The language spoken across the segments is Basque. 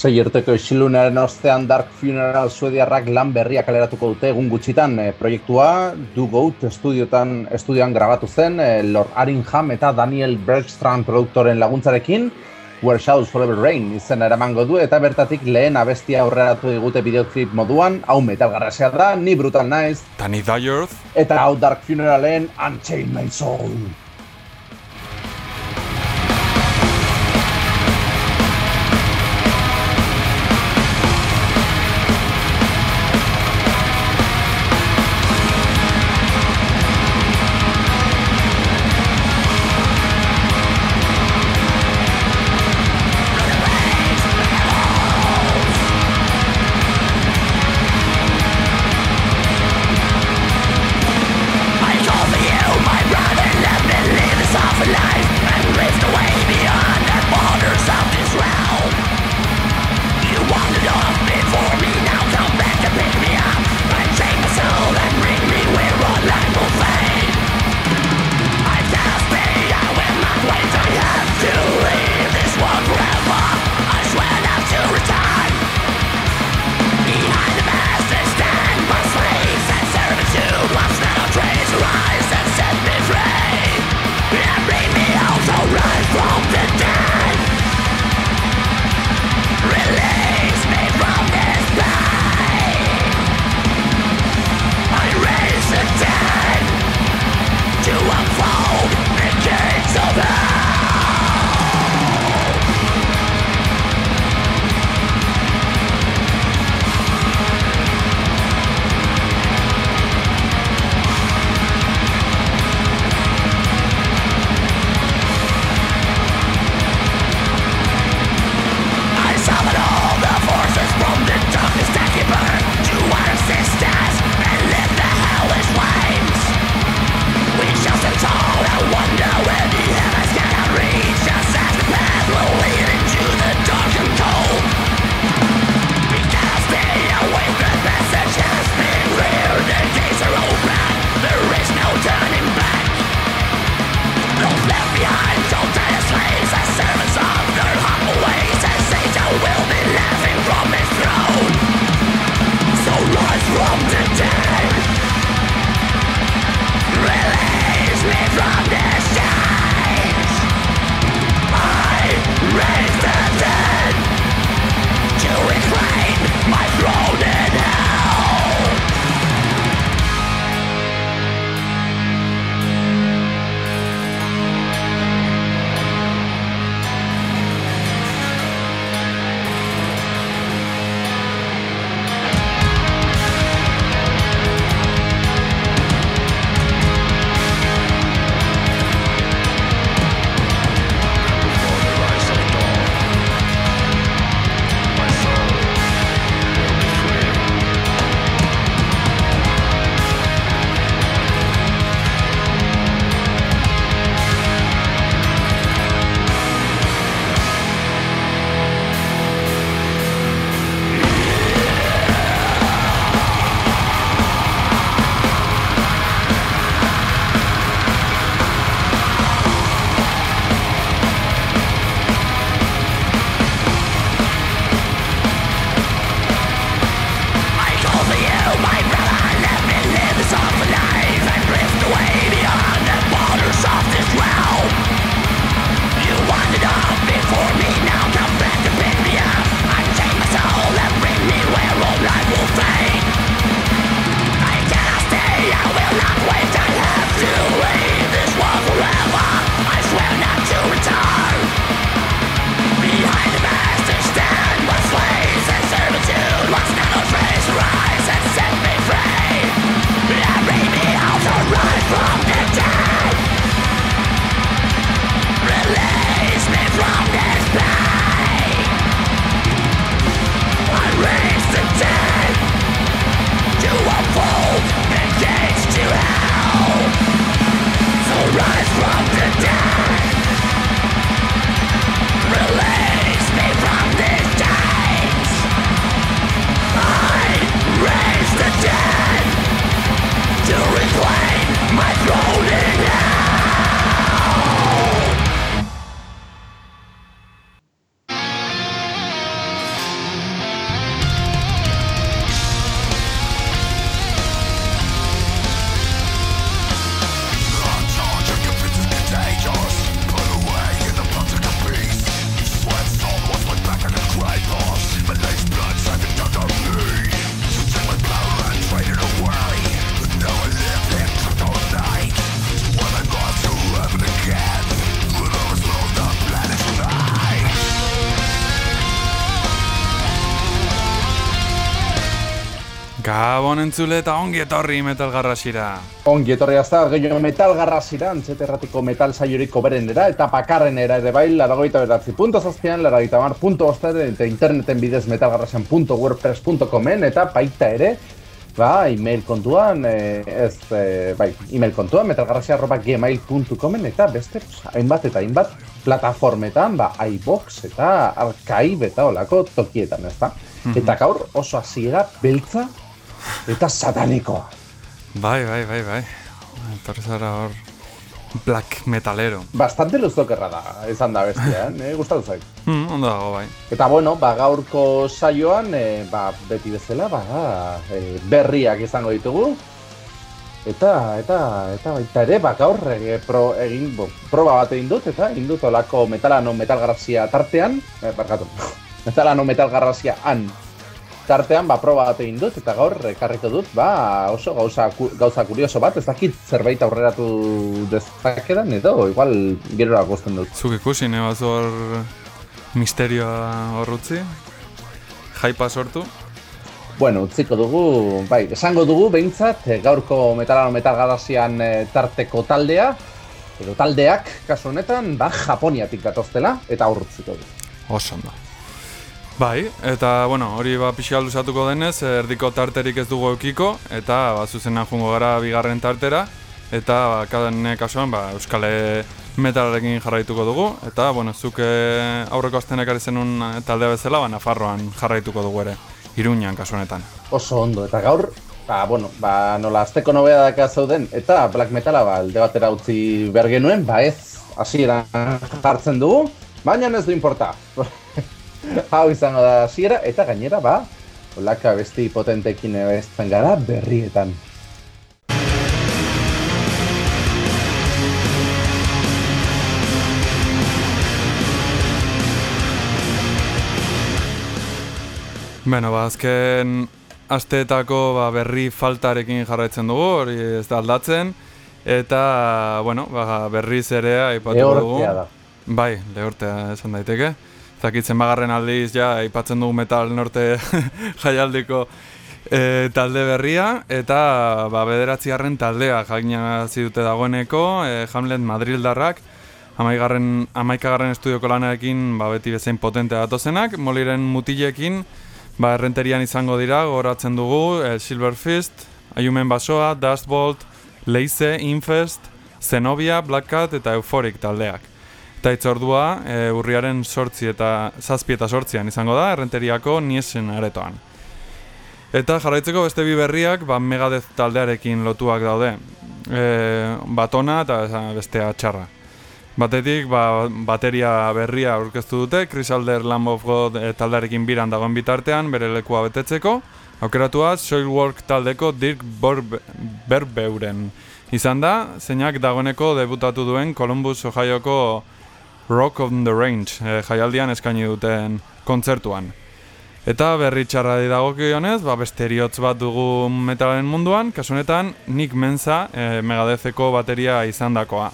Sei urteko isilunaren ostean Dark Funeral suediarrak lan berriak kaleratuko dute egun gutxitan. E, proiektua Du Goat estudiotan, estudioan grabatu zen e, Lord Aringham eta Daniel Bergstrand produktoren laguntzarekin Where Shadows Forever Rain izena eramango du eta bertatik lehen abestia aurreratu digute videoclip moduan hau metal garrasea da, ni brutal naiz. Tani Dyerth eta hau Dark Funeralen Unchain My Soul entzule eta ongi etorri metal garrasira. Ongi etorri azta, gehiago metal garrasira, antzeterratiko metal saioriko berenera eta pakarrenera ere bai, laragoita beratzi punto zazpian, laragoita mar punto eta interneten bidez metalgarrasian.wordpress.comen eta baita ere, ba, email kontuan, e, ez, e, bai, email kontuan, metalgarrasia.gmail.comen eta beste, hainbat eta hainbat, plataformetan, ba, iBox eta arkaib eta olako tokietan, ez da? Mhm. Eta gaur oso hasiera beltza eta satanikoa. Bai, bai, bai, bai. Etorri zara hor black metalero. Bastante luzokerra da, izan da bestia, eh? gustatu zait. Mm, ondo dago, bai. Eta bueno, ba, gaurko saioan, e, ba, beti bezala, ba, e, berriak izango ditugu. Eta, eta, eta baita ere, ba, gaur e, pro, egin, bo, proba bat egin dut, eta egin dut olako metalano metalgarazia tartean, e, barkatu, metalano metalgarazia han tartean ba proba bat egin dut eta gaur ekarriko dut ba oso gauza gauza kurioso bat ez dakit zerbait aurreratu dezakedan edo igual gerora gusten dut Zuk ikusi ne hor misterioa horrutzi jaipa sortu Bueno, utziko dugu, bai, esango dugu behintzat, eh, gaurko metalano metalgarazian eh, tarteko taldea, edo taldeak, kasu honetan, ba, Japoniatik gatoztela, eta aurrutziko dugu. Oso ondo. Bai, eta bueno, hori ba pixka luzatuko denez, erdiko tarterik ez dugu eukiko, eta ba, zuzena jungo gara bigarren tartera, eta ba, kaden kasuan ba, Euskale metalarekin jarraituko dugu, eta bueno, zuke aurreko aztenek ari zenun taldea bezala, ba, Nafarroan jarraituko dugu ere, Iruñan kasu honetan. Oso ondo, eta gaur, ba, bueno, ba, nola azteko nobea daka zauden, eta Black Metala ba, alde batera utzi bergenuen, ba ez, hasiera jartzen dugu, baina ez du importa. hau izango da hasiera eta gainera ba olaka besti potentekin ebestzen gara berrietan. Bueno, ba, azken asteetako ba, berri faltarekin jarraitzen dugu, hori ez da aldatzen. Eta, bueno, ba, berriz ere aipatu dugu. da. Bai, lehortea esan daiteke zakitzen bagarren aldiz, ja, aipatzen dugu metal norte jaialdiko e, talde berria, eta ba, bederatzi garren taldea jakina dute dagoeneko, e, Hamlet Madrildarrak, amaigarren, amaikagarren estudioko lanarekin ba, beti bezain potente datozenak, moliren mutilekin, ba, errenterian izango dira, goratzen dugu, e, Silver Fist, Ayumen Basoa, Dustbolt, Leize, Infest, Zenobia, Black Cat eta Euphoric taldeak. Eta itzordua, e, urriaren sortzi eta zazpi eta sortzian izango da, errenteriako niesen aretoan. Eta jarraitzeko beste bi berriak, ba, megadez taldearekin lotuak daude. E, batona eta bestea txarra. Batetik, ba, bateria berria aurkeztu dute, Chris Alder Lamb of God e, taldearekin biran dagoen bitartean, bere lekua betetzeko. Aukeratua, Soilwork taldeko Dirk Berbeuren izan da, zeinak dagoeneko debutatu duen Columbus, Ohioko Rock on the Range e, jaialdian eskaini duten kontzertuan. Eta berri txarra dagokionez, ba beste bat dugu metalen munduan, kasunetan Nick Mensa e, Megadezeko bateria izandakoa.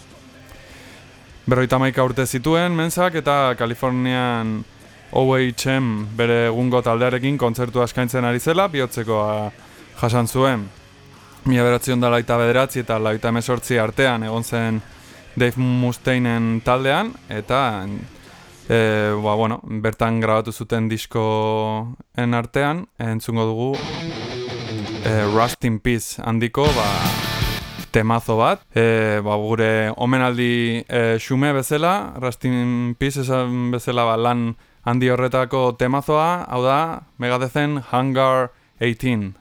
Berroita maika urte zituen Mensak eta Kalifornian OHM bere egungo taldearekin kontzertu eskaintzen ari zela, bihotzekoa jasan zuen. Mila beratzion da laita bederatzi eta laita emesortzi artean egon zen Dave Mustainen taldean, eta e, ba, bueno, bertan grabatu zuten diskoen artean, entzungo dugu e, Rust in Peace handiko ba, temazo bat. E, ba, gure omenaldi e, xume bezala, Rust in Peace esan bezala ba, lan handi horretako temazoa, hau da, megadezen Hangar 18.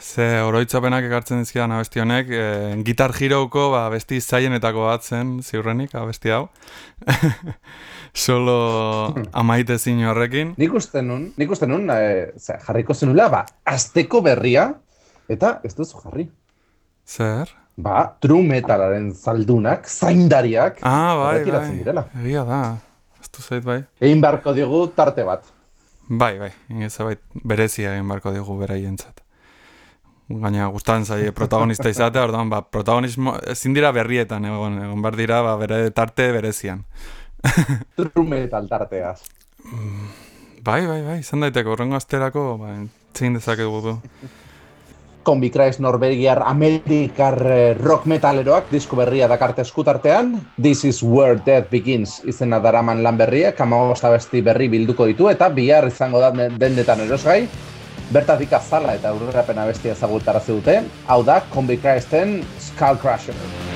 Ze oroitzapenak ekartzen dizkidan abesti honek, e, gitar giroko ba, besti zaienetako bat zen, ziurrenik, abesti hau. Solo amaite zin horrekin. Nik uste nun, nik uste nun, e, jarriko zenula, ba, azteko berria, eta ez duzu jarri. Zer? Ba, true metalaren zaldunak, zaindariak, ah, bai, bai. direla. Egia da, ez du zait, bai. Egin barko diogu tarte bat. Bai, bai, ingezabait berezia egin barko diogu beraientzat. Gaina gustan zai protagonista izatea, orduan, ba, protagonismo, ezin dira berrietan, egon, egon bar dira, ba, bere tarte berezian. True metal tarteaz. Bai, bai, bai, izan daiteko, horrengo asterako, ba, zein dezakegu du. Kombi Kreis Norvegiar Amerikar eh, rock metaleroak disko berria dakarte eskutartean. This is where death begins izena daraman lan berriak, amagosta besti berri bilduko ditu eta bihar izango da dendetan erosgai. Bertatik azala eta aurrerapena bestia ezagutarazi dute. Hau da, Kombi Kreisten Skull Crusher.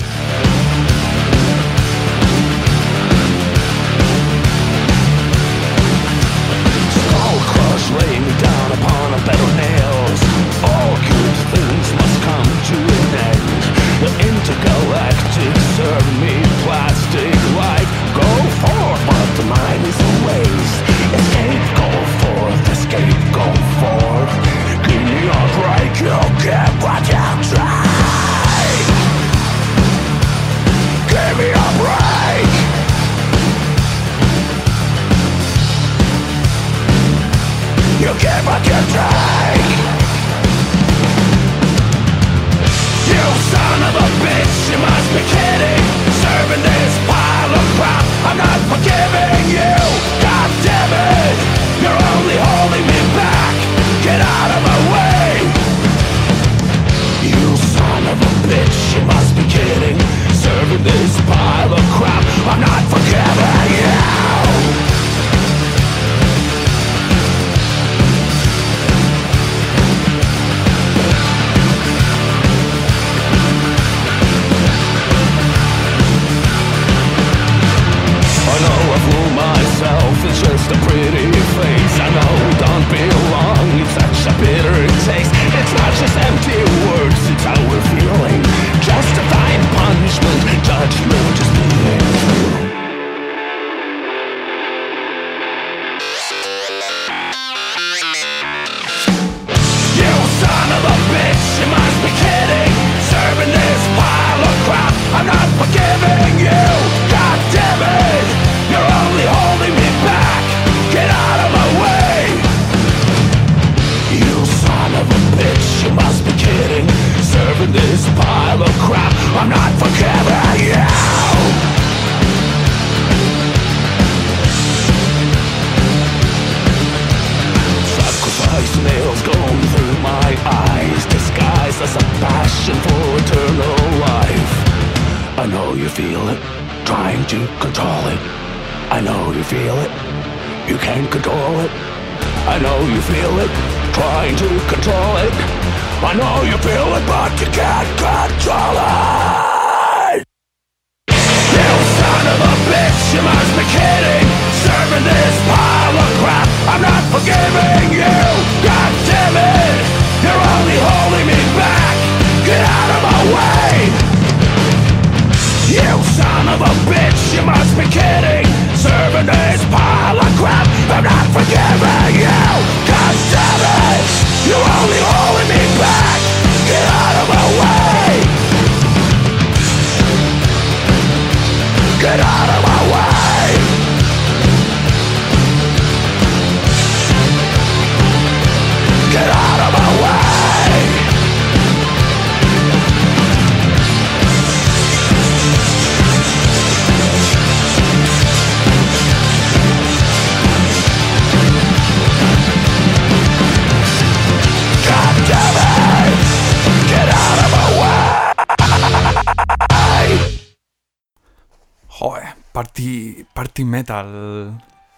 Party, party metal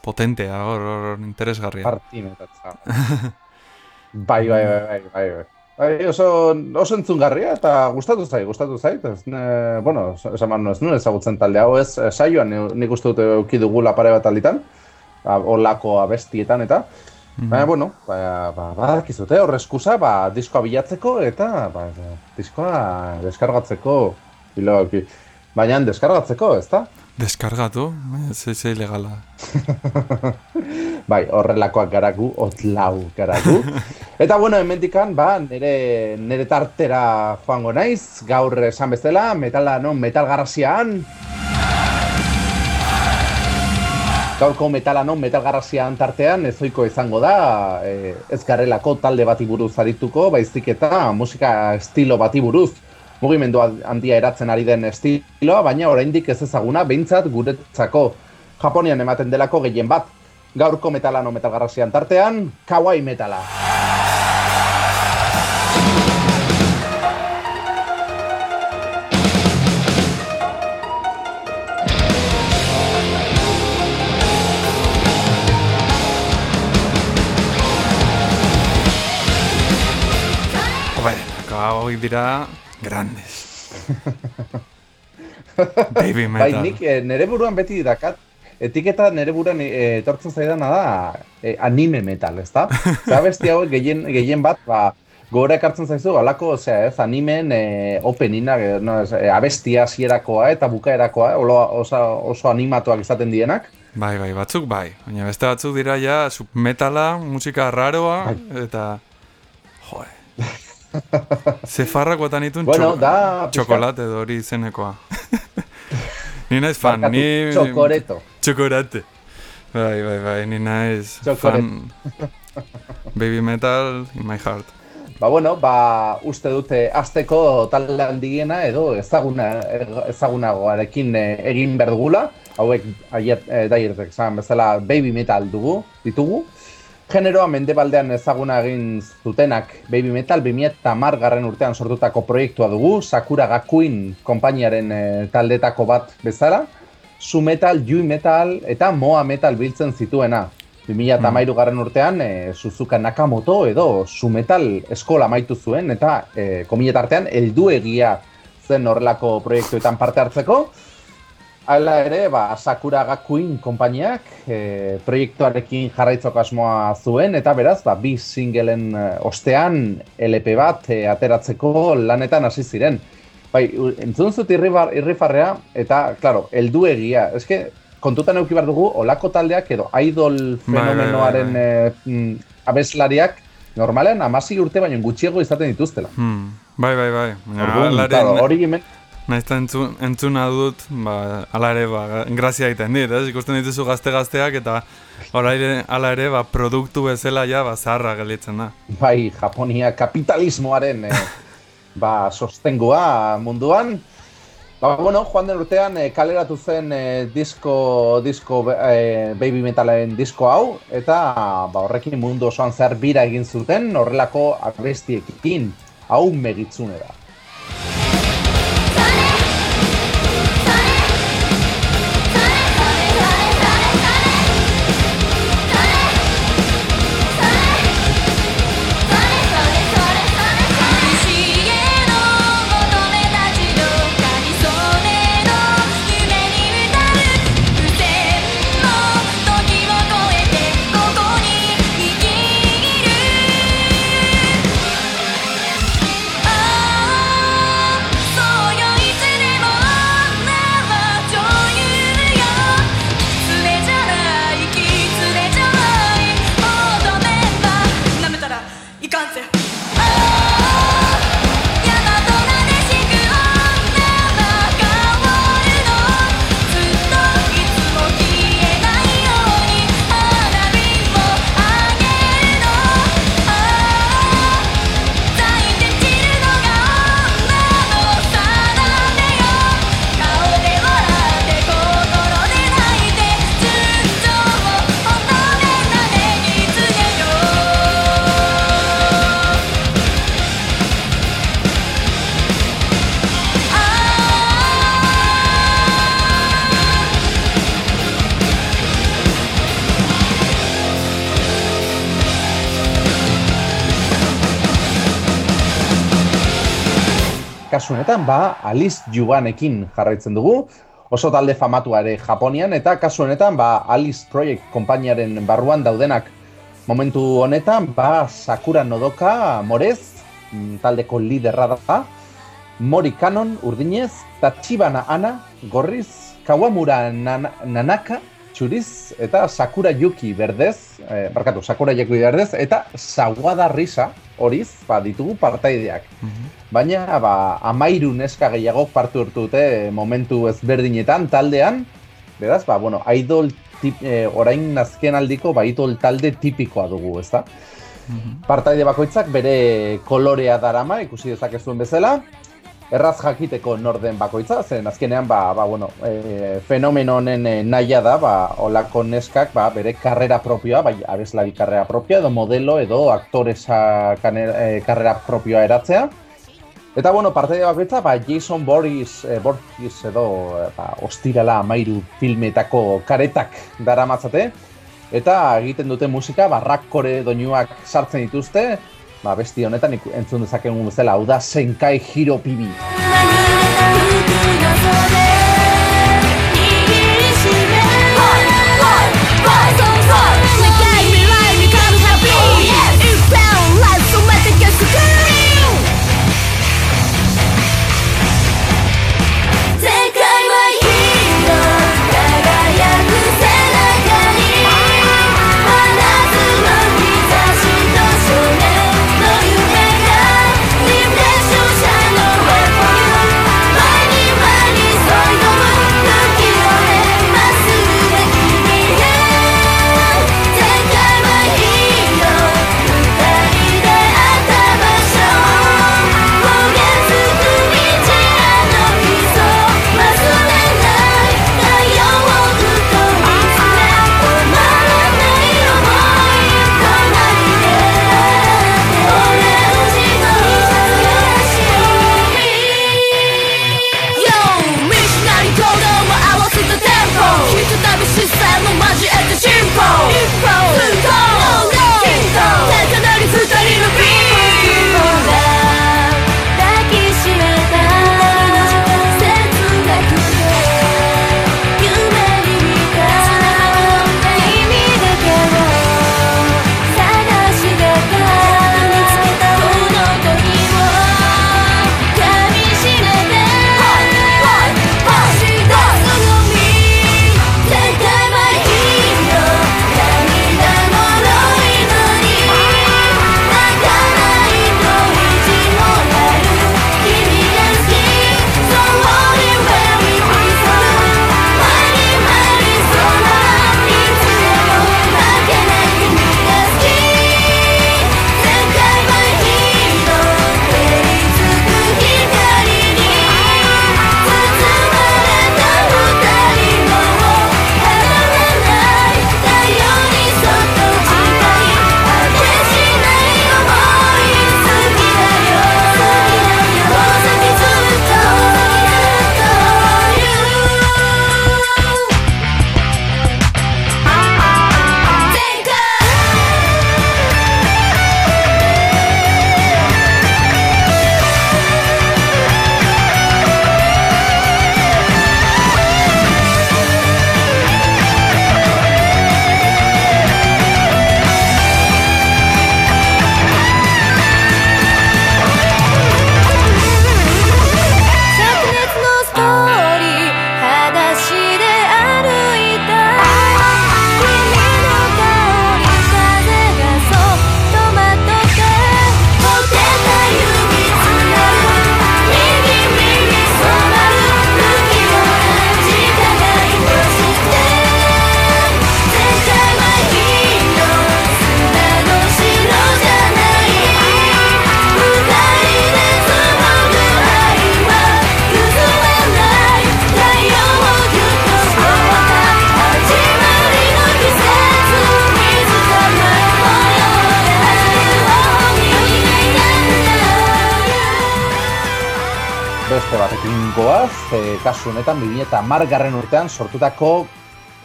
potentea, hor, hor, interesgarria. Partimetatza. bai, bai, bai, bai, bai, bai. Bai, oso, oso entzungarria eta gustatu zait, gustatu zait. Ez, ne, bueno, esan man, ez nuen ezagutzen talde hau ez, eh, saioan ni- nik uste dut eduki dugula pare bat alditan, a- olako abestietan eta, Baina, bueno, ba, ba, badakizute, hor eskusa, ba, diskoa bilatzeko eta ba, diskoa deskargatzeko, biloki. Baina deskargatzeko, ezta? Deskargatu, ez ez ilegala. bai, horrelakoak garagu, otlau garagu. Eta bueno, hemendikan, ba, nire, nire tartera joango naiz, gaur esan bezala, metala, no, metal garrasian. Gaurko metala non metal garrasian tartean ezoiko izango da, e, ez garelako talde bati buruz arituko, baizik eta musika estilo bati buruz mugimendu handia eratzen ari den estiloa, baina oraindik ez ezaguna behintzat guretzako Japonian ematen delako gehien bat. Gaurko metala no metal garrasian tartean, kawaii metala. hoi dira grandes. Baby metal. Bai, nik eh, nere buruan beti dakat, etiketa nere buruan eh, etortzen zaidana da eh, anime metal, ezta? Zer besti hau gehien, gehien bat, ba, gora ekartzen zaizu, alako, osea, ez, animen eh, openina, eh, no, ez, abestia zierakoa eta bukaerakoa, olo, oso, oso animatuak izaten dienak. Bai, bai, batzuk bai. Baina beste batzuk dira ja submetala, musika raroa, bai. eta... Joe. Ze farrako eta nitun bueno, txok da, txokolate dori izenekoa. ni naiz fan, ni... Txokoreto. Txokorate. Bai, bai, bai, ni naiz fan... Baby metal in my heart. Ba, bueno, ba, uste dute azteko talde handiena edo ezaguna, ezagunagoarekin eh, egin berdugula. Hauek, aiet, eh, dairtek, bezala, baby metal dugu, ditugu. Generoa mendebaldean ezaguna egin zutenak Baby Metal 2010 garren urtean sortutako proiektua dugu, Sakura Gakuin konpainiaren e, taldetako bat bezala, Su Metal, Yui Metal eta Moa Metal biltzen zituena. 2010 mm. garren urtean e, Suzuka Nakamoto edo Su Metal eskola maitu zuen eta e, komiletartean eldu egia zen horrelako proiektuetan parte hartzeko. Hala ere, ba, Sakura Gakuin konpainiak e, proiektuarekin jarraitzok asmoa zuen, eta beraz, ba, bi singelen e, ostean LP bat e, ateratzeko lanetan hasi ziren. Bai, entzun zut irrifarrea, eta, klaro, eldu egia. Ez que, kontutan eukibar dugu, olako taldeak edo idol bai, bai, bai, fenomenoaren bai, abeslariak, normalean, amasi urte baino gutxiego izaten dituztela. Hmm. Bai, bai, bai. Hori gimen, Naizta entzun, entzuna dut, ba, ala ere, ba, grazia egiten dit, ez? Ikusten dituzu gazte-gazteak eta ala ere, ba, produktu bezala ja, ba, zaharra gelitzen da. Bai, Japonia kapitalismoaren, eh, ba, sostengua munduan. Ba, bueno, joan den urtean, eh, kaleratu zen eh, disco, disco eh, baby metalen disko hau, eta ba, horrekin mundu osoan zer bira egin zuten, horrelako abestiekin, hau megitzunera. honetan, ba, Alice Yuganekin jarraitzen dugu, oso talde famatua ere Japonian, eta kasu honetan, ba, Alice Project konpainiaren barruan daudenak. Momentu honetan, ba, Sakura Nodoka Morez, mm, taldeko liderra da, Mori Kanon urdinez, Tachibana Ana gorriz, Kawamura nan, Nanaka txuriz eta sakura yuki berdez, e, barkatu, sakura yuki berdez, eta saguada risa horiz ba, ditugu partaideak. Mm -hmm. Baina ba, amairu neska gehiago partu urtute eh, momentu ezberdinetan taldean, beraz, ba, bueno, idol tip, e, orain nazken aldiko ba, idol talde tipikoa dugu, ezta? Mm -hmm. Partaide bakoitzak bere kolorea darama, ikusi dezakezuen bezala, erraz jakiteko norden bakoitza, zen azkenean ba, ba bueno, e, fenomeno honen e, naia da, ba, olako neskak ba, bere karrera propioa, bai abeslari karrera propioa edo modelo edo aktoresa e, karrera propioa eratzea. Eta bueno, parte de bakoitza, ba, Jason Boris, e, Borges edo e, ba, ostirala amairu filmetako karetak daramatzate, eta egiten dute musika, ba, rakkore doinuak sartzen dituzte, ba, besti honetan entzun dezakegun bezala, hau da Senkai Hiro Pibi. kasu honetan 2010 garren urtean sortutako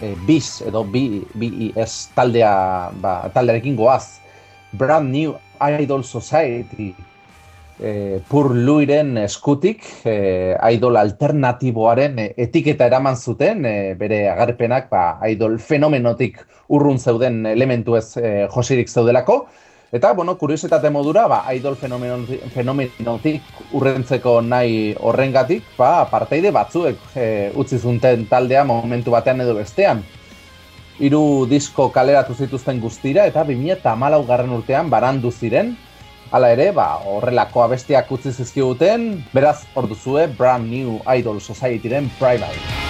eh, e, biz edo bi, bi ez taldea ba, taldearekin goaz. Brand New Idol Society e, Pur Luiren eskutik e, idol alternatiboaren etiketa eraman zuten e, bere agarpenak ba, idol fenomenotik urrun zeuden elementu ez e, josirik zeudelako. Eta, bueno, kuriosetate modura, ba, idol fenomenotik, urrentzeko nahi horrengatik, ba, parteide batzuek e, utzi zunten taldea momentu batean edo bestean. Hiru disko kaleratu zituzten guztira eta 2014 garren urtean barandu ziren. Hala ere, ba, horrelako abestiak utzi zizkiguten, beraz, hor duzue, Brand New Idol Society-ren Primary.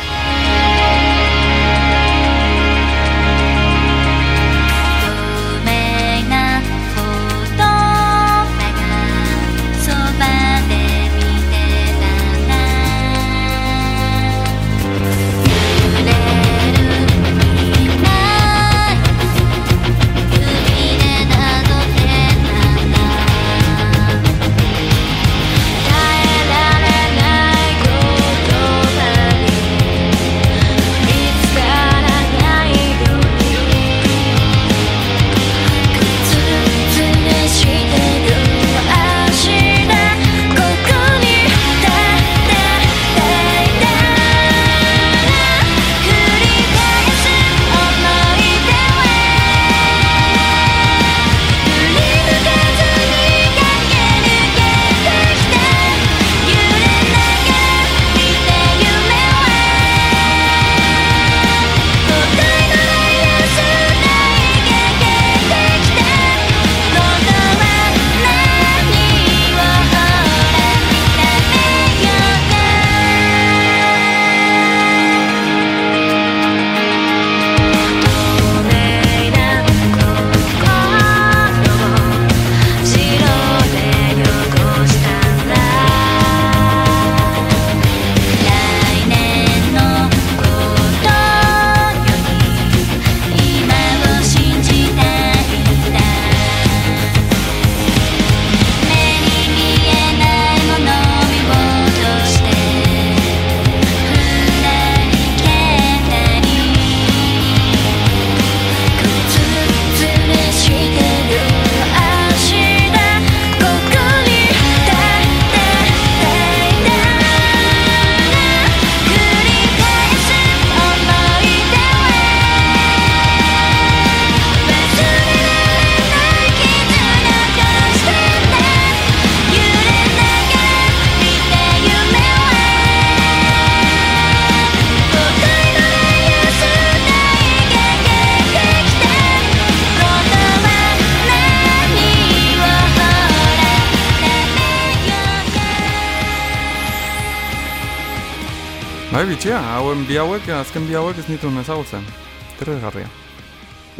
Hauen bi hauek, azken bi hauek ez nituen ezagutzen. Interesgarria.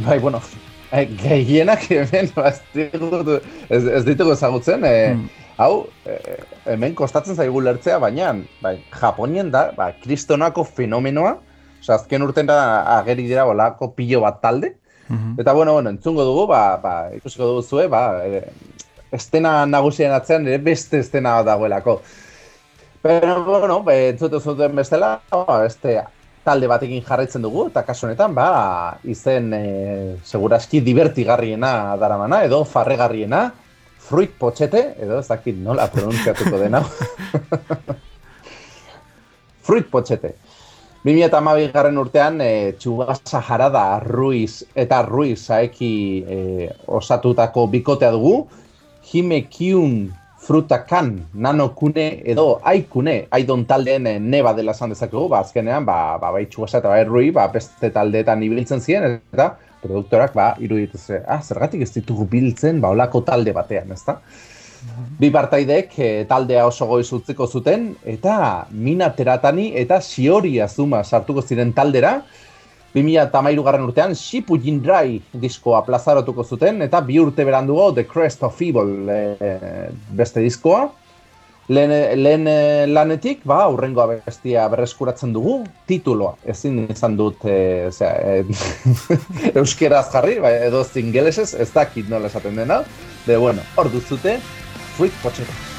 Bai, bueno, eh, gehienak hemen ba, ez, ez, ditugu ezagutzen, eh, Mm. hau, eh, hemen kostatzen zaigu lertzea, baina, bai, Japonien da, ba, kristonako fenomenoa, Osa, azken urten da ageri dira olako pilo bat talde, Mhm. Eta bueno, bueno, entzungo dugu, ba, ba, ikusiko dugu zue, ba, e, estena nagusien atzean ere beste estena bat dagoelako. Pero, bueno, be, entzute zuten bestela, ba, beste talde batekin jarraitzen dugu, eta kasu honetan, ba, izen e, seguraski divertigarriena daramana, edo farregarriena, fruit potxete, edo ez dakit nola pronuntziatuko dena. fruit potxete. 2008 garren urtean, e, Txubasa Jarada Ruiz eta Ruiz Saeki e, osatutako bikotea dugu, Hime Kyun Frutakan Nanokune edo Aikune, Aidon taldeen e, neba dela esan dezakegu, ba, azkenean, ba, ba, bai Txubasa eta bai Rui, ba, beste taldeetan ibiltzen ziren, eta produktorak, ba, iruditu ze, ah, zergatik ez ditugu biltzen, ba, olako talde batean, ezta? Bi partaideek eh, taldea oso goiz utziko zuten, eta Mina Teratani eta Shiori Azuma sartuko ziren taldera, 2013 garren urtean Shippuden Dry diskoa plazaratuko zuten, eta bi urte berandugo The Crest of Evil eh, beste diskoa. Lehen, lehen eh, lanetik, ba, aurrengo abestia berreskuratzen dugu, tituloa, ezin izan dut, e, zera, e, euskeraz jarri, bai, edo zingelesez, ez dakit nola esaten dena, de, bueno, hor duzute, Fruit Pochero.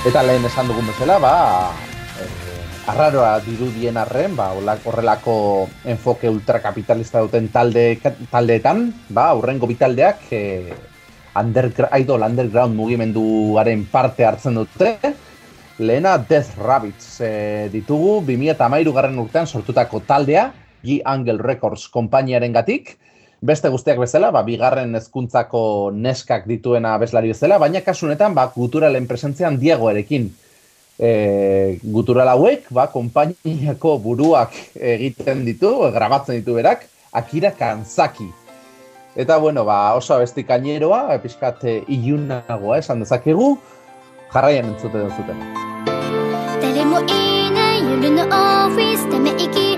Eta lehen esan dugun bezala, ba, eh, arraroa dirudien arren, ba, horrelako enfoke ultrakapitalista duten talde, taldeetan, ba, aurrengo bitaldeak eh, undergra- idol underground mugimenduaren parte hartzen dute, Lehena Death Rabbits eh, ditugu 2013 garren urtean sortutako taldea, G Angel Records konpainiaren gatik Beste guztiak bezala, ba, bigarren hezkuntzako neskak dituena abeslari bezala, baina kasu honetan ba, guturalen presentzian Diegoerekin. E, gutural hauek, ba, konpainiako buruak egiten ditu, grabatzen ditu berak, Akira Kanzaki. Eta bueno, ba, oso abesti kaineroa, pixkat eh, ilunagoa esan dezakegu, jarraian entzuten duzuten. 誰もいない夜のオフィスため息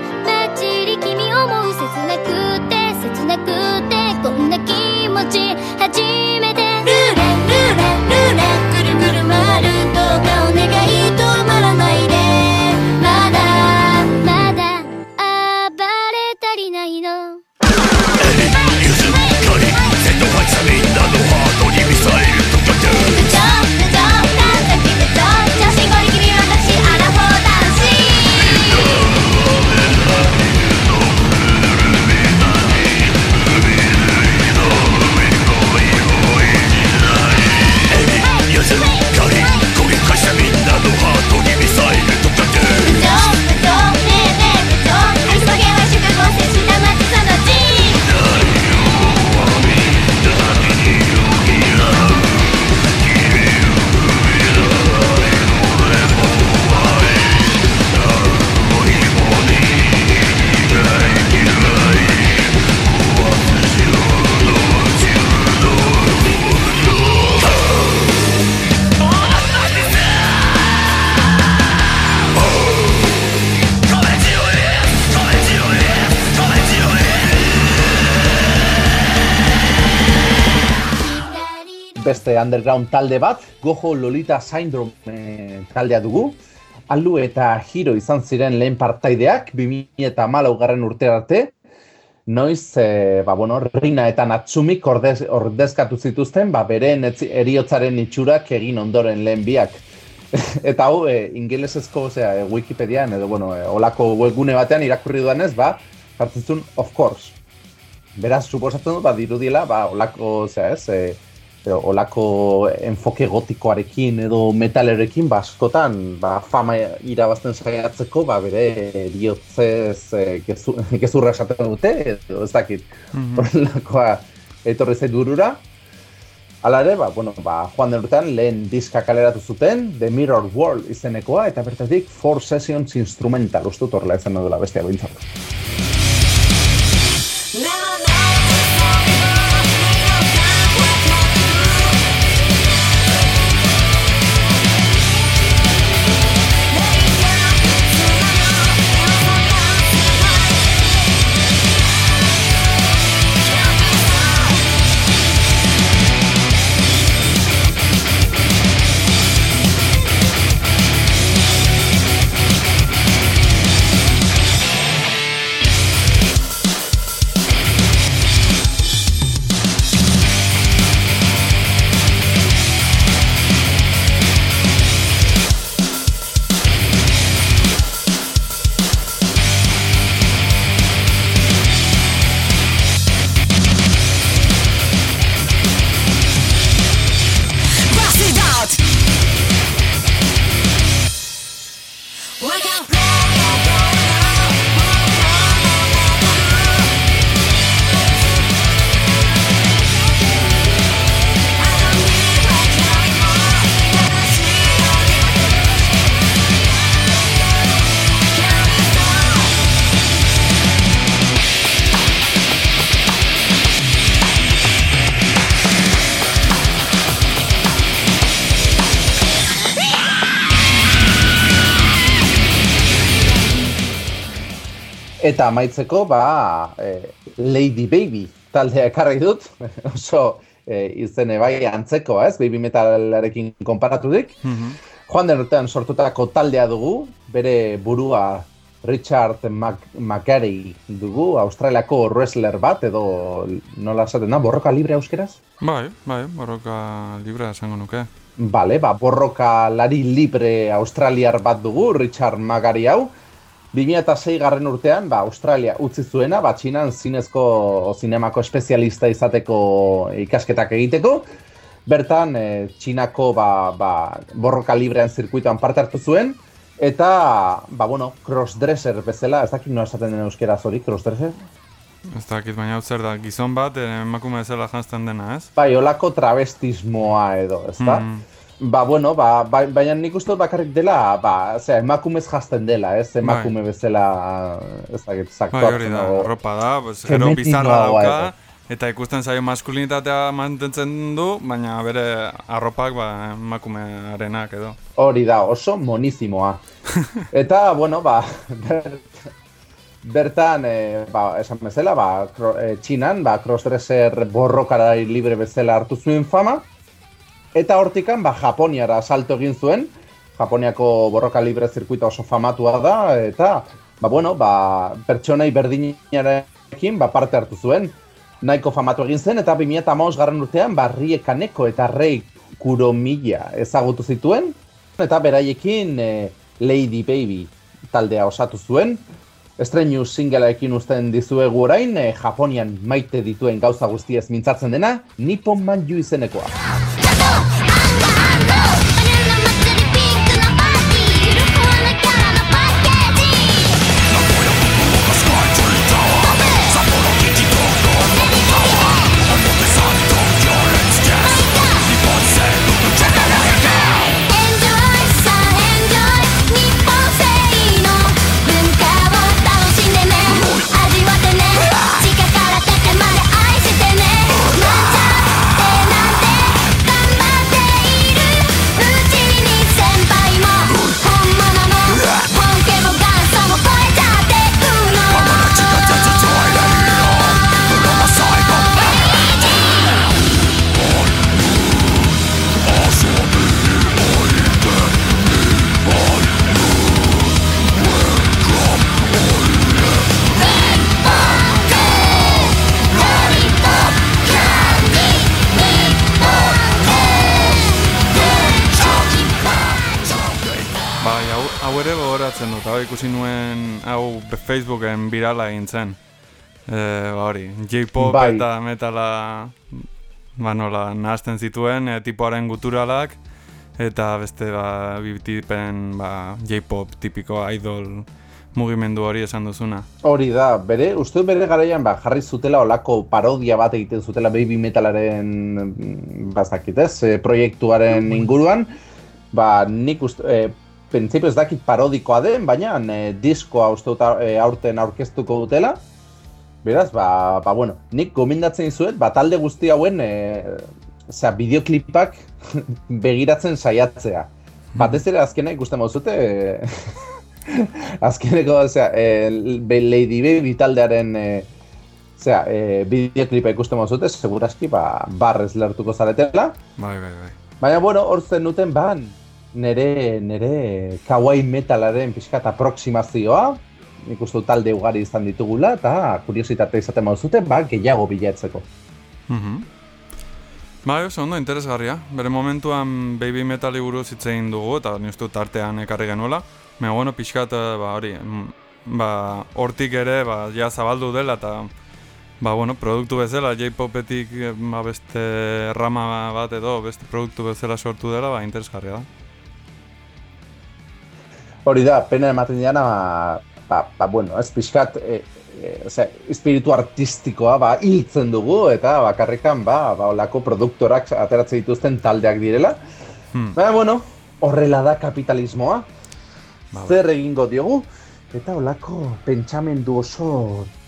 起，起。Beste underground talde bat, Gojo Lolita Syndrome eh, taldea dugu. Alu eta Hiro izan ziren lehen partaideak, 2008 garren urte arte. Noiz, eh, ba, bueno, Rina eta Natsumik ordez, ordezkatu zituzten, ba, beren eriotzaren itxurak egin ondoren lehen biak. eta hau, e, ingelesezko, osea, e, Wikipedian, edo, bueno, e, olako webgune batean irakurri dudanez, ba, jartzen of course. Beraz, suposatzen dut, ba, dirudiela, ba, olako, osea, ez, e, e, olako enfoke gotikoarekin edo metalerekin, ba, askotan, ba, fama irabazten saiatzeko, ba, bere biotzez e, gezu, gezurra esaten dute, edo ez dakit, horrelakoa etorri zait burura. Hala ere, ba, bueno, ba, joan den urtean lehen diska kaleratu zuten, The Mirror World izenekoa, eta bertatik Four Sessions Instrumental, uste dut horrela izan dela bestia behintzat. Eta amaitzeko, ba, e, Lady Baby taldea ekarri dut, oso e, izene bai antzekoa, ez, baby metalarekin konparaturik. Joan den urtean sortutako taldea dugu, bere burua Richard Mac McGarry dugu, Australiako wrestler bat, edo nola esaten da, borroka libre euskeraz? Bai, bai, borroka libra esango nuke. Bale, ba, borroka lari libre australiar bat dugu, Richard Magari hau. 2006 garren urtean, ba, Australia utzi zuena, ba, Txinan zinezko zinemako espezialista izateko ikasketak egiteko. Bertan, e, Txinako ba, ba, borroka librean zirkuitoan parte hartu zuen, eta, ba, bueno, crossdresser bezala, ez dakit nola esaten den euskera hori, crossdresser? Ez dakit, baina zer da, gizon bat, eh, emakume bezala jantzten dena, ez? Bai, olako travestismoa edo, ezta? Mm. Ba, bueno, ba, ba, baina nik uste bakarrik dela, ba, zera, emakumez jazten dela, ez? Emakume bezala, ez dakit, Bai, zaktuak. hori da, arropa da, pues, gero bizarra dauka, eta ikusten zaio maskulinitatea mantentzen du, baina bere arropak ba, emakumearenak edo. Hori da, oso monizimoa. Eta, bueno, ba, ber- bertan, e, ba, esan bezala, ba, kro, e, Txinan, ba, crossdresser borrokarari libre bezala hartu zuen fama, eta hortikan, ba, Japoniara salto egin zuen, Japoniako borroka libre zirkuita oso famatua da, eta, ba, bueno, ba, pertsonai berdinarekin, ba, parte hartu zuen, nahiko famatu egin zen, eta 2008 garren urtean, ba, Rie Kaneko eta Rei Kuromilla ezagutu zituen, eta beraiekin eh, Lady Baby taldea osatu zuen. Estreinu singleekin uzten dizuegu orain, eh, Japonian maite dituen gauza guztiez mintzatzen dena, Nippon Manju izenekoa. Facebooken birala egin zen. E, ba hori, J-pop Bai. eta metala, ba nola, nahazten zituen, e, tipoaren guturalak, eta beste, ba, bitipen, ba, J-pop tipiko idol mugimendu hori esan duzuna. Hori da, bere, uste bere garaian ba, jarri zutela olako parodia bat egiten zutela baby metalaren mm, bazakit ez, e, proiektuaren inguruan, ba, nik uste, e, pentsipio ez dakit parodikoa den, baina e, diskoa uste e, aurten aurkeztuko dutela, Beraz, ba, ba, bueno, nik gomendatzen dizuet, ba, talde guzti hauen, e, osea, bideoklipak begiratzen saiatzea. Batez ere azkena ikusten bauzute, e, azkeneko, osea, e, Lady Baby taldearen, e, osea, e, bideoklipa ikusten bauzute, seguraski, ba, barrez lertuko zaretela. Bai, bai, bai. Baina, bueno, hor zen duten ban, nere, nere kawaii metalaren pixkat aproximazioa, nik uste talde ugari izan ditugula, eta kuriositatea izaten bauzute, ba, gehiago bilatzeko. Mhm. Bai, oso ondo, interesgarria. Bere momentuan baby metali buruz hitz egin dugu, eta ni uste tartean ekarri genuela. Baina, bueno, pixkat, eh, ba, hori, mm, ba, hortik ere, ba, ja zabaldu dela, eta, ba, bueno, produktu bezala, J-popetik, eh, ba, beste rama bat edo, beste produktu bezala sortu dela, ba, interesgarria da. Hori da, pena ematen diana, ba, ba, ba bueno, ez pixkat, e, e, osea, espiritu artistikoa, ba, hiltzen dugu, eta bakarrikan, ba, ba, olako produktorak ateratzen dituzten taldeak direla. Hmm. Baina, bueno, horrela da kapitalismoa. Ba, Zer egingo diogu, eta olako pentsamendu oso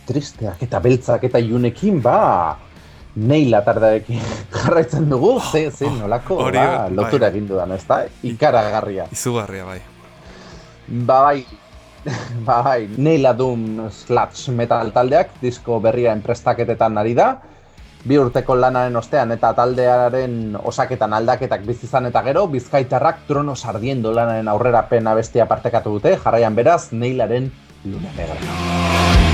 tristeak eta beltzak eta iunekin, ba, neila tardarekin jarraitzen dugu, ze, ze nolako, Hori, ba, bai. lotura egin dudan, ez da? Ikaragarria. izugarria, bai. Ba bai, ba bai, Neila Doom Sludge metal taldeak disko berriaren prestaketetan ari da. Bi urteko lanaren ostean eta taldearen osaketan aldaketak bizi izan eta gero, bizkaitarrak trono sardiendo lanaren aurrerapen abestia partekatu dute, jarraian beraz, Neilaren Luna Negra.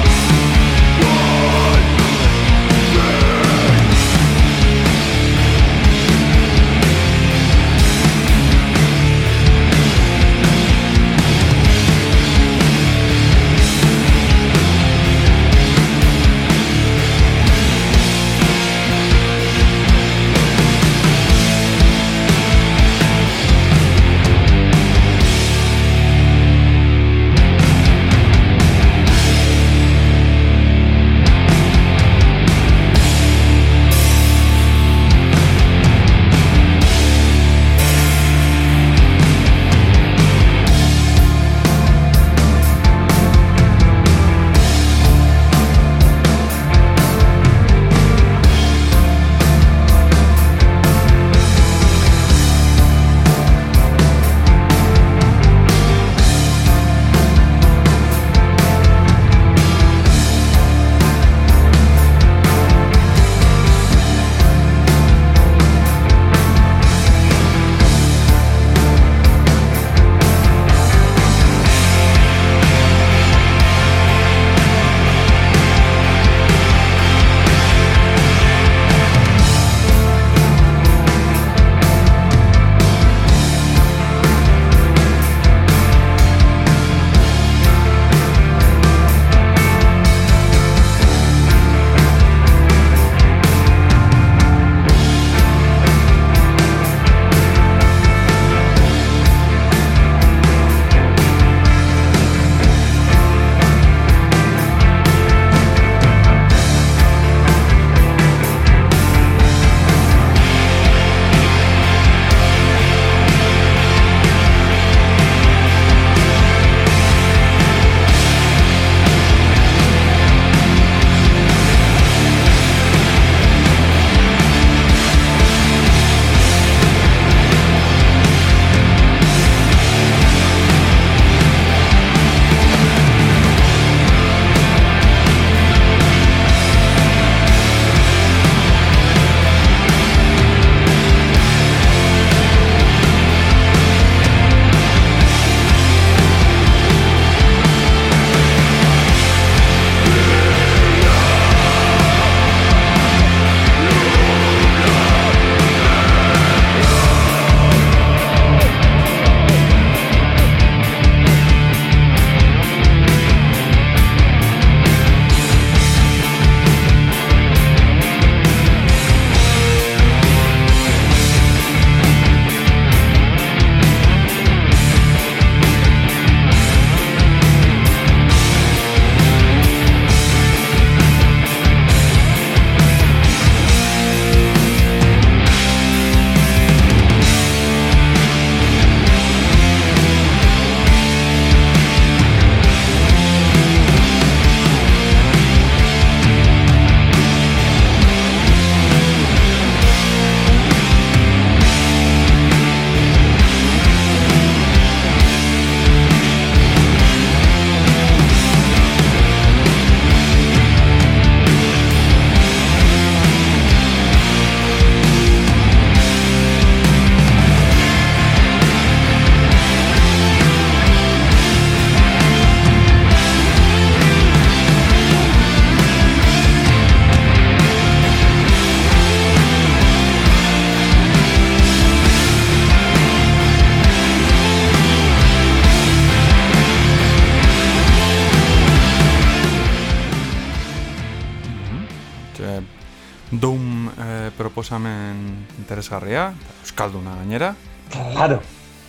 Interesgarria, Euskalduna gainera. Claro,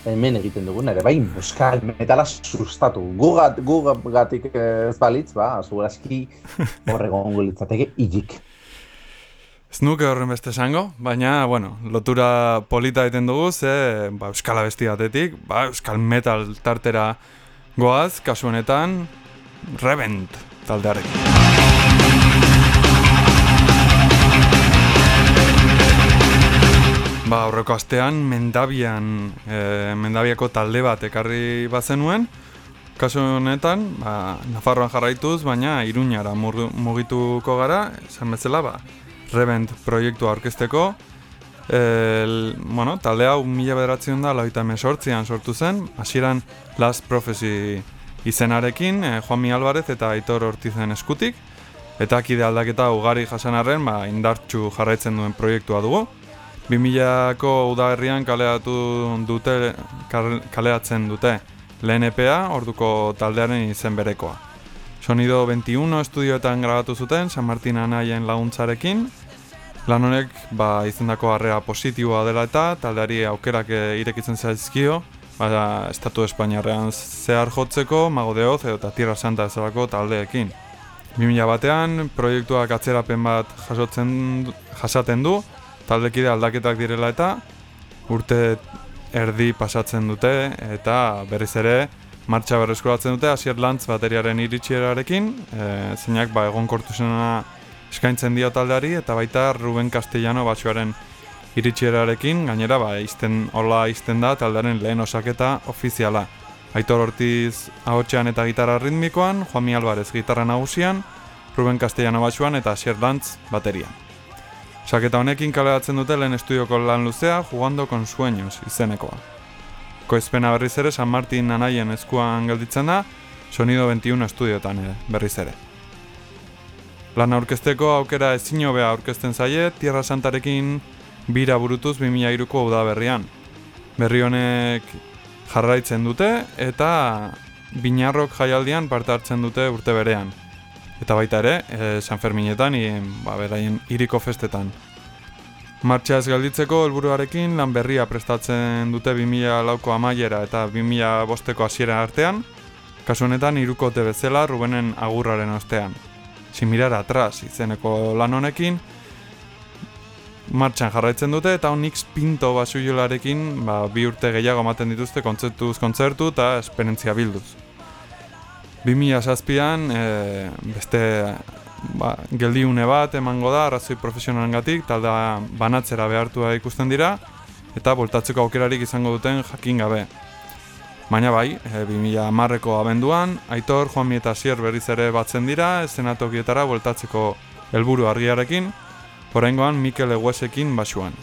hemen egiten dugun ere, bai, euskal metala sustatu. Gugat, gugatik ez balitz, ba, zurazki horregon litzateke hilik. Ez nuke horren beste esango, baina, bueno, lotura polita egiten dugu, ze, ba, euskal abesti batetik, ba, euskal metal tartera goaz, kasu honetan, Revent taldearekin. Ba, aurreko astean Mendabian, e, Mendabiako talde bat ekarri bazenuen, kasu honetan, ba, Nafarroan jarraituz, baina Iruñara mugituko gara, esan bezala, ba, Revent proiektua aurkezteko, El, bueno, talde hau mila bederatzen da laita mesortzian sortu zen, hasieran Last Prophecy izenarekin, eh, Juanmi Alvarez eta Aitor Ortizen eskutik, eta kide aldaketa ugari jasan arren, ba, indartxu jarraitzen duen proiektua dugu. 2000ko udaberrian kaleatu dute, kal- kaleatzen dute lehen EPA, orduko taldearen izen berekoa. Sonido 21 estudioetan grabatu zuten, San Martin Anaien laguntzarekin, Lan honek ba, izendako harrea positiboa dela eta taldeari aukerak eh, irekitzen zaizkio, ba, Estatu Espainiarrean zehar jotzeko, Mago de Oz edo Tierra Santa ezalako taldeekin. 2000 batean, proiektuak atzerapen bat jasotzen, jasaten du, taldekide aldaketak direla eta urte erdi pasatzen dute eta berriz ere martxa berreskuratzen dute Asier Lantz bateriaren iritsierarekin, e, zeinak ba, egonkortasuna eskaintzen dio taldeari eta baita Ruben Castellano batxuaren iritsierarekin, gainera ba, izten, hola izten da taldearen lehen osaketa ofiziala. Aitor Ortiz ahotsean eta gitarra ritmikoan, Juanmi Alvarez gitarra nagusian, Ruben Castellano batxuan eta Asier Lantz baterian. Saketa honekin kaleratzen dute lehen estudioko lan luzea, jugando con sueños izenekoa. Koizpena berriz ere San Martin anaien eskuan gelditzen da, Sonido 21 estudiotan ere, berriz ere. Lan aurkezteko aukera ezin hobea aurkezten zaie, Tierra Santarekin bira burutuz 2003ko udaberrian. Berri honek jarraitzen dute eta Binarrok jaialdian parte hartzen dute urte berean. Eta baita ere, e, San Ferminetan, i, ba, beraien iriko festetan. Martxa ez gelditzeko helburuarekin lan berria prestatzen dute 2000 lauko amaiera eta 2000 bosteko hasiera artean, kasu honetan irukote bezala Rubenen agurraren ostean. Sin mirar atrás izeneko lan honekin, martxan jarraitzen dute eta Onyx Pinto basuiolarekin ba, bi urte gehiago ematen dituzte kontzertuz kontzertu eta esperientzia bilduz. 2007an e, beste ba, geldiune bat emango da arrazoi profesionalengatik talda banatzera behartua ikusten dira eta voltatzeko aukerarik izango duten jakin gabe. Baina bai, e, 2010ko abenduan, Aitor, Juanmi eta Sier berriz ere batzen dira, eszenatokietara voltatzeko helburu argiarekin, oraingoan Mikel Eguesekin basuan.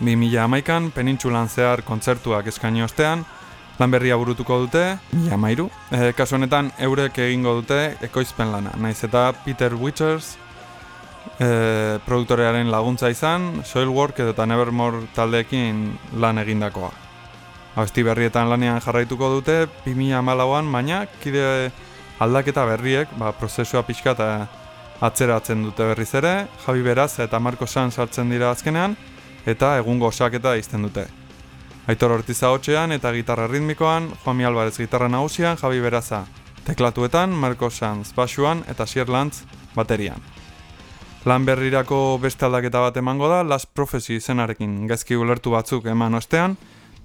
2011an penintxulan zehar kontzertuak eskaini ostean, lan berria burutuko dute, mila mairu. E, kasu honetan eurek egingo dute ekoizpen lana, naiz eta Peter Witchers e, produktorearen laguntza izan, Soilwork edo eta Nevermore taldeekin lan egindakoa. Abesti berrietan lanean jarraituko dute, 2014an, baina kide aldaketa berriek, ba, prozesua pixka eta atzeratzen dute berriz ere, Javi Beraz eta Marco Sanz sartzen dira azkenean, eta egungo osaketa izten dute. Aitor Ortiza hotxean eta gitarra ritmikoan, Juanmi Alvarez gitarra nagusian, Javi Beraza teklatuetan, Marco Sanz basuan eta Sier Lantz baterian. Lan berrirako beste aldaketa bat emango da, Last Prophecy izenarekin. Gezki ulertu batzuk eman ostean,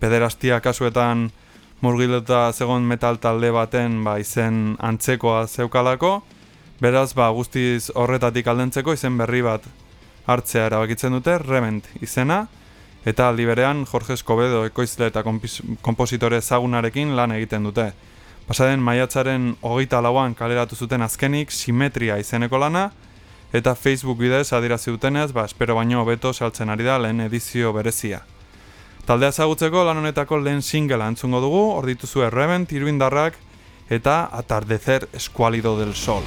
pederastia kasuetan murgilduta zegon metal talde baten ba, izen antzekoa zeukalako, beraz ba, guztiz horretatik aldentzeko izen berri bat hartzea erabakitzen dute, Revent izena, eta aldi berean Jorge Escobedo ekoizle eta konpositore ezagunarekin lan egiten dute. Pasaden maiatzaren hogeita lauan kaleratu zuten azkenik simetria izeneko lana, eta Facebook bidez adirazi dutenez, ba, espero baino hobeto saltzen ari da lehen edizio berezia. Taldea ezagutzeko lan honetako lehen singela entzungo dugu, hor dituzue Revent, Iruindarrak eta Atardecer Escuálido del Sol.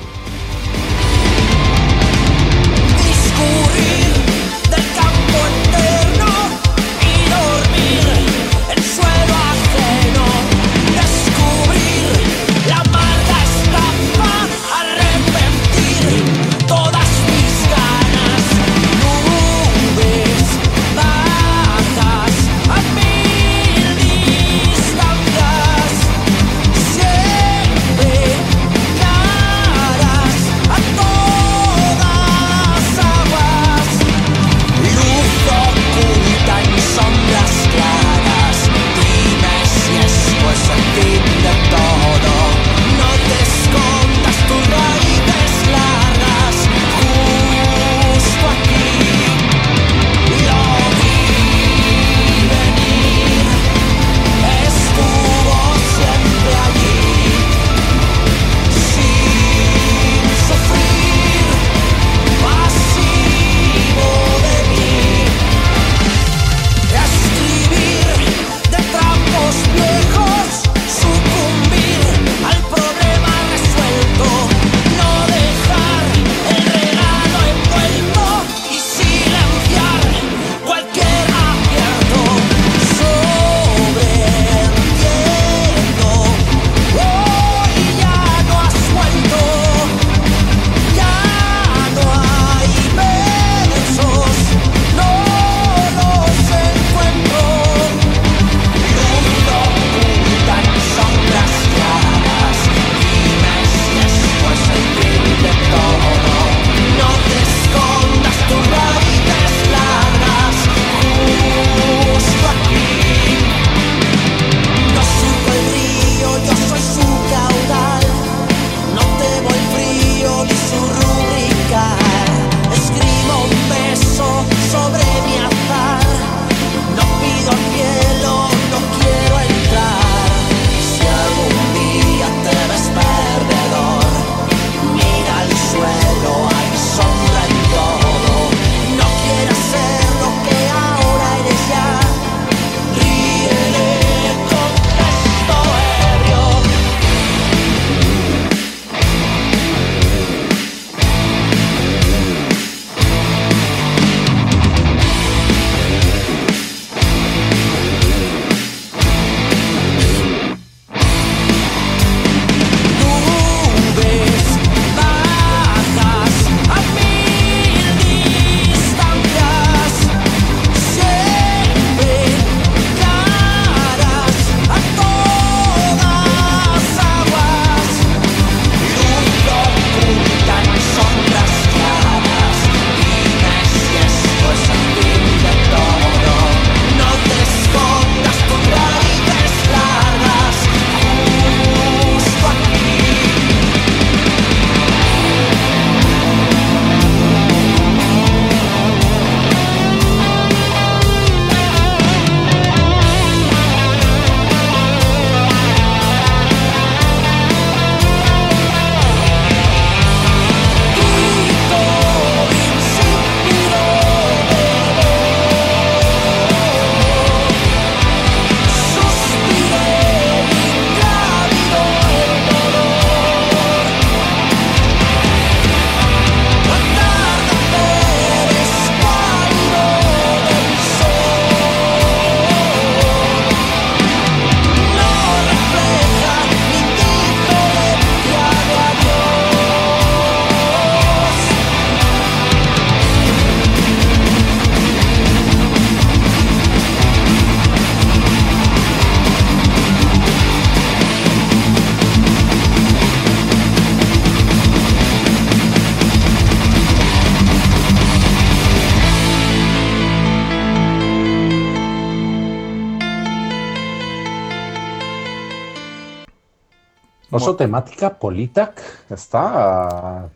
Tematika politak, ez da,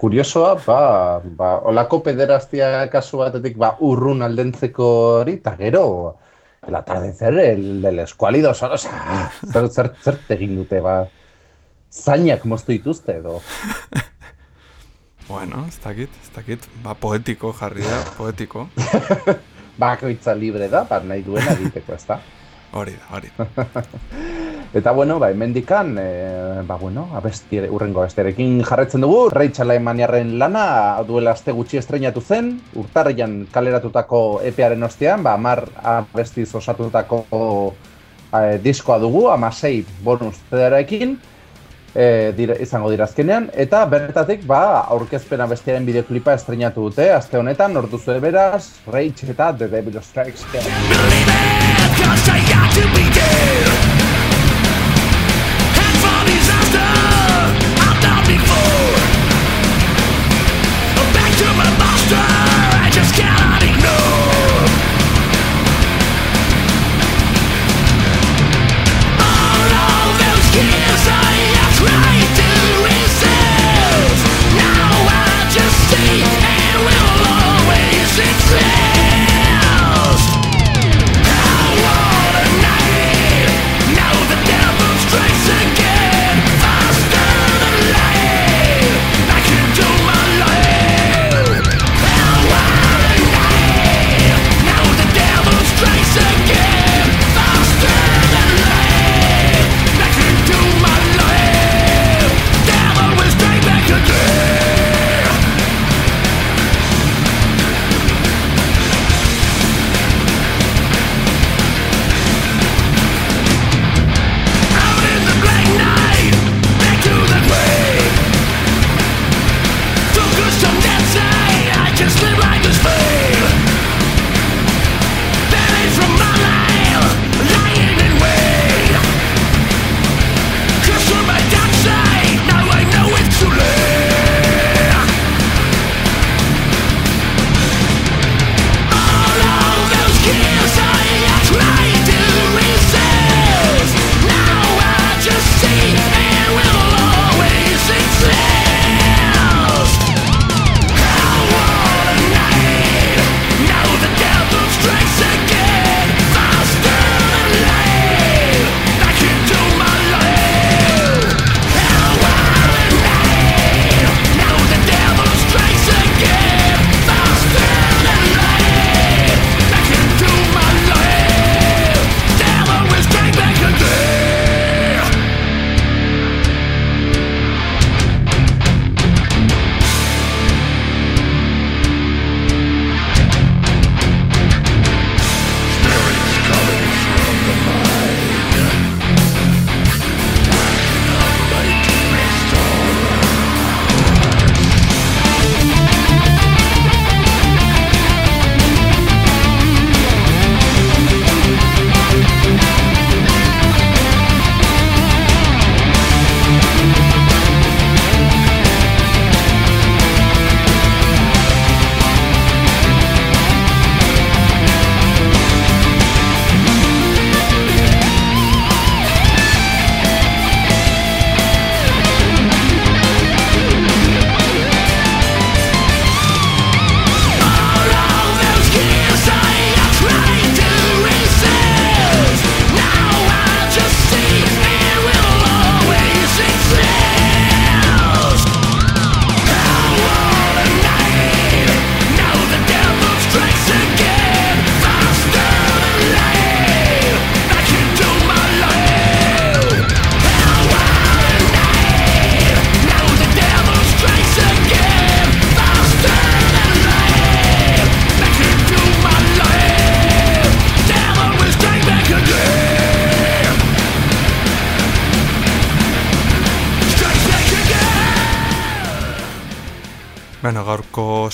kuriosoa, ba, ba, olako pederastia kasu batetik, ba, urrun aldentzeko hori, eta gero, el atardecer, el del eskualido, sea, zer, zer, zer egin dute, ba, zainak moztu dituzte, edo. Bueno, ez dakit, ez dakit. Ba, poetiko jarri da, poetiko. Bakoitza libre da, ba, nahi duena egiteko, ez da. Hori da, hori. Eta bueno, ba, hemendikan, e, ba, bueno, abestiere, urrengo abestiarekin jarretzen dugu, Rachel Alemaniarren lana duela aste gutxi estrenatu zen, urtarrian kaleratutako epearen ostean, ba, amar abestiz osatutako e, diskoa dugu, amasei bonus zederaekin, e, dire, izango dira eta bertatik, ba, aurkezpena bestiaren bideoklipa estrenatu dute, aste honetan, orduzu beraz, Rage eta The Devil Strikes Again. just I got to be dead.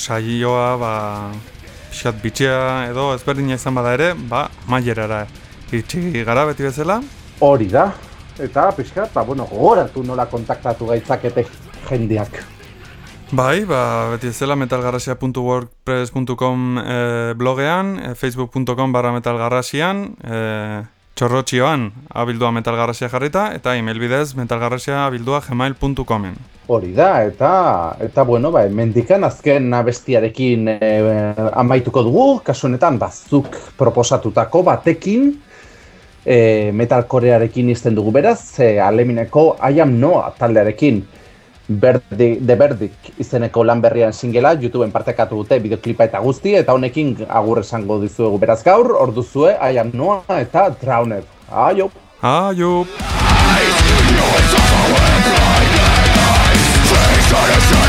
Saioa, ba, pixat bitxea edo ezberdina izan bada ere, ba, mailerara iritsi gara beti bezala. Hori da, eta pixkat, ba, bueno, gogoratu nola kontaktatu gaitzakete jendeak. Bai, ba, beti bezala metalgarrasia.wordpress.com e, blogean, e, facebook.com barra metalgarrasian, e, txorrotxioan abildua metalgarrasia jarrita, eta email bidez metalgarrasia abildua gmail.comen. Hori da, eta, eta bueno, ba, mendikan azken abestiarekin e, amaituko dugu, kasu honetan, bazuk proposatutako batekin, e, metalkorearekin izten dugu beraz, e, alemineko I am Noah taldearekin, Berdi, de Berdik izeneko lan berrian singela, YouTubeen partekatu dute bideoklipa eta guzti, eta honekin agur esango dizuegu beraz gaur, orduzue, I am Noah eta Drowned. Aio! Aio! Aio!